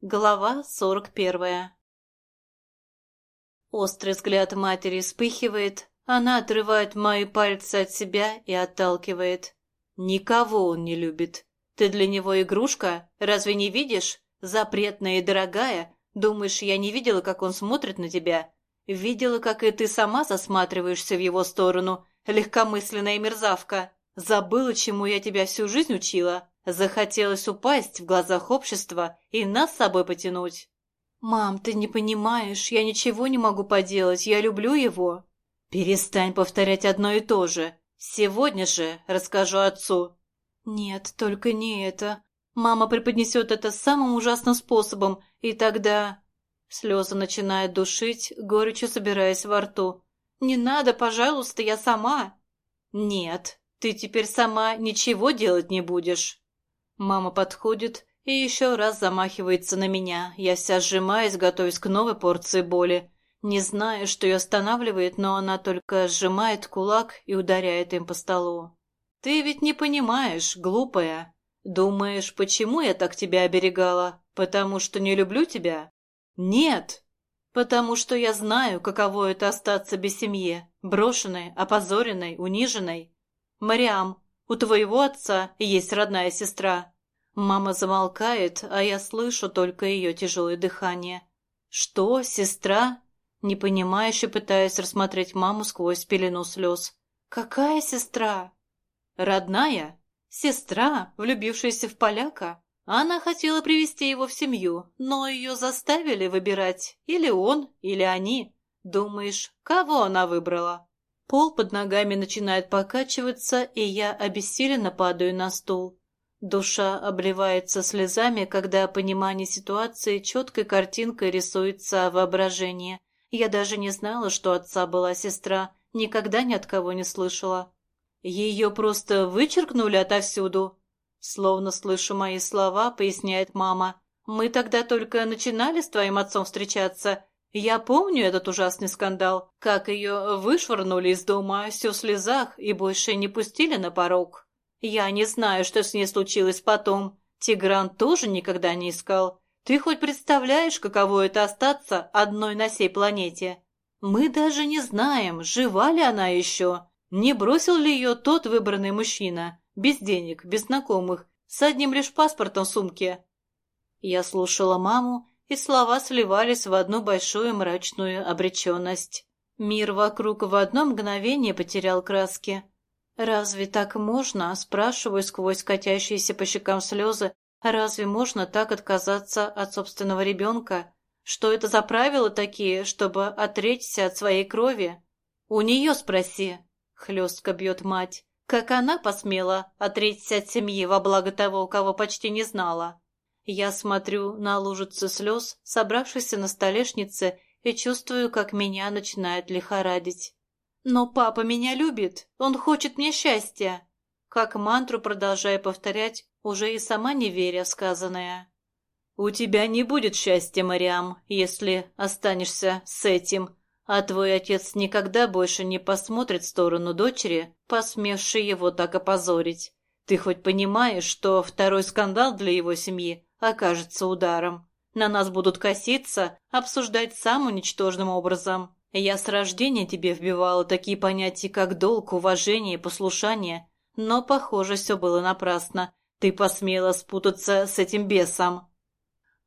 Глава сорок первая Острый взгляд матери вспыхивает, она отрывает мои пальцы от себя и отталкивает. Никого он не любит. Ты для него игрушка? Разве не видишь? Запретная и дорогая. Думаешь, я не видела, как он смотрит на тебя? Видела, как и ты сама засматриваешься в его сторону, легкомысленная мерзавка. Забыла, чему я тебя всю жизнь учила. Захотелось упасть в глазах общества и нас с собой потянуть. «Мам, ты не понимаешь, я ничего не могу поделать, я люблю его». «Перестань повторять одно и то же. Сегодня же расскажу отцу». «Нет, только не это. Мама преподнесет это самым ужасным способом, и тогда...» Слезы начинают душить, горечью собираясь во рту. «Не надо, пожалуйста, я сама». «Нет, ты теперь сама ничего делать не будешь». Мама подходит и еще раз замахивается на меня. Я вся сжимаюсь, готовясь к новой порции боли. Не знаю, что ее останавливает, но она только сжимает кулак и ударяет им по столу. «Ты ведь не понимаешь, глупая. Думаешь, почему я так тебя оберегала? Потому что не люблю тебя? Нет, потому что я знаю, каково это остаться без семьи, брошенной, опозоренной, униженной. Мариам, у твоего отца есть родная сестра». Мама замолкает, а я слышу только ее тяжелое дыхание. «Что, сестра?» Непонимающе пытаясь рассмотреть маму сквозь пелену слез. «Какая сестра?» «Родная? Сестра, влюбившаяся в поляка?» Она хотела привести его в семью, но ее заставили выбирать или он, или они. Думаешь, кого она выбрала? Пол под ногами начинает покачиваться, и я обессиленно падаю на стул. Душа обливается слезами, когда понимание ситуации четкой картинкой рисуется воображение. Я даже не знала, что отца была сестра, никогда ни от кого не слышала. Ее просто вычеркнули отовсюду. Словно слышу мои слова, поясняет мама. Мы тогда только начинали с твоим отцом встречаться, я помню этот ужасный скандал, как ее вышвырнули из дома все в слезах и больше не пустили на порог. Я не знаю, что с ней случилось потом. Тигран тоже никогда не искал. Ты хоть представляешь, каково это остаться одной на сей планете? Мы даже не знаем, жива ли она еще. Не бросил ли ее тот выбранный мужчина, без денег, без знакомых, с одним лишь паспортом в сумке? Я слушала маму и слова сливались в одну большую мрачную обреченность. Мир вокруг в одно мгновение потерял краски. «Разве так можно?» – спрашиваю сквозь катящиеся по щекам слезы. «Разве можно так отказаться от собственного ребенка? Что это за правила такие, чтобы отречься от своей крови?» «У нее спроси», – хлестко бьет мать. «Как она посмела отречься от семьи во благо того, кого почти не знала?» Я смотрю на лужицы слез, собравшихся на столешнице, и чувствую, как меня начинает лихорадить. «Но папа меня любит, он хочет мне счастья!» Как мантру продолжаю повторять, уже и сама не веря в сказанное. «У тебя не будет счастья, Мариам, если останешься с этим, а твой отец никогда больше не посмотрит в сторону дочери, посмевшей его так опозорить. Ты хоть понимаешь, что второй скандал для его семьи окажется ударом. На нас будут коситься, обсуждать самым ничтожным образом. Я с рождения тебе вбивала такие понятия, как долг, уважение и послушание, но, похоже, все было напрасно. Ты посмела спутаться с этим бесом.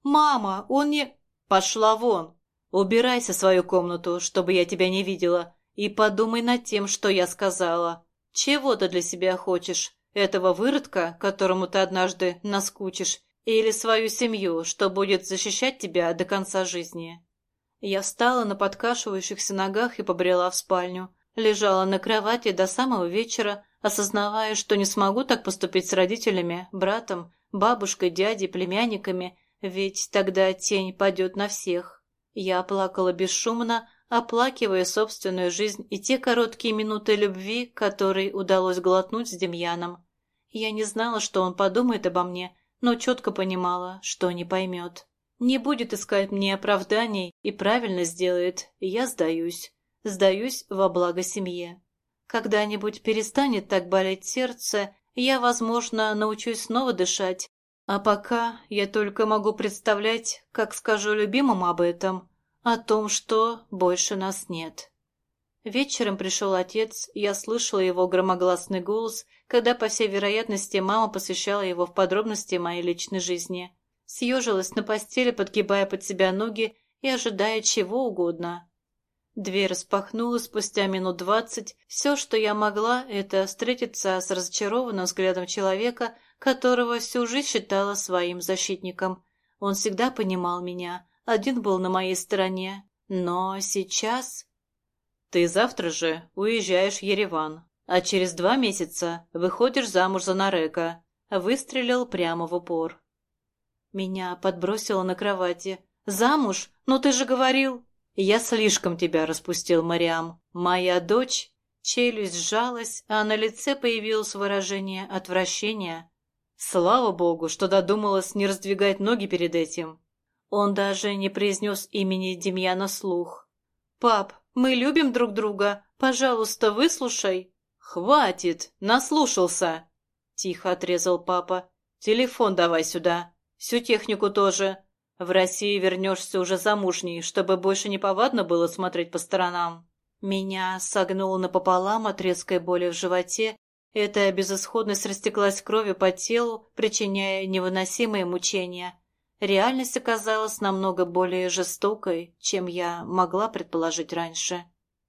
«Мама, он не...» «Пошла вон! Убирайся в свою комнату, чтобы я тебя не видела, и подумай над тем, что я сказала. Чего ты для себя хочешь? Этого выродка, которому ты однажды наскучишь, или свою семью, что будет защищать тебя до конца жизни. Я встала на подкашивающихся ногах и побрела в спальню. Лежала на кровати до самого вечера, осознавая, что не смогу так поступить с родителями, братом, бабушкой, дядей, племянниками, ведь тогда тень падет на всех. Я плакала бесшумно, оплакивая собственную жизнь и те короткие минуты любви, которые удалось глотнуть с Демьяном. Я не знала, что он подумает обо мне, но четко понимала, что не поймет. Не будет искать мне оправданий и правильно сделает, я сдаюсь. Сдаюсь во благо семье. Когда-нибудь перестанет так болеть сердце, я, возможно, научусь снова дышать, А пока я только могу представлять, как скажу любимому об этом, о том, что больше нас нет. Вечером пришел отец, я слышала его громогласный голос, когда, по всей вероятности, мама посвящала его в подробности моей личной жизни. Съежилась на постели, подгибая под себя ноги и ожидая чего угодно. Дверь распахнулась спустя минут двадцать. Все, что я могла, это встретиться с разочарованным взглядом человека, которого всю жизнь считала своим защитником. Он всегда понимал меня, один был на моей стороне. Но сейчас... Ты завтра же уезжаешь в Ереван, а через два месяца выходишь замуж за Нарека. Выстрелил прямо в упор. Меня подбросило на кровати. «Замуж? Ну ты же говорил...» «Я слишком тебя распустил, Мариам. Моя дочь...» Челюсть сжалась, а на лице появилось выражение отвращения. Слава богу, что додумалась не раздвигать ноги перед этим. Он даже не произнес имени Демьяна слух. «Пап, мы любим друг друга. Пожалуйста, выслушай». «Хватит, наслушался!» Тихо отрезал папа. «Телефон давай сюда. Всю технику тоже. В России вернешься уже замужней, чтобы больше не повадно было смотреть по сторонам. Меня согнуло напополам от резкой боли в животе. Эта безысходность растеклась кровью по телу, причиняя невыносимые мучения. Реальность оказалась намного более жестокой, чем я могла предположить раньше.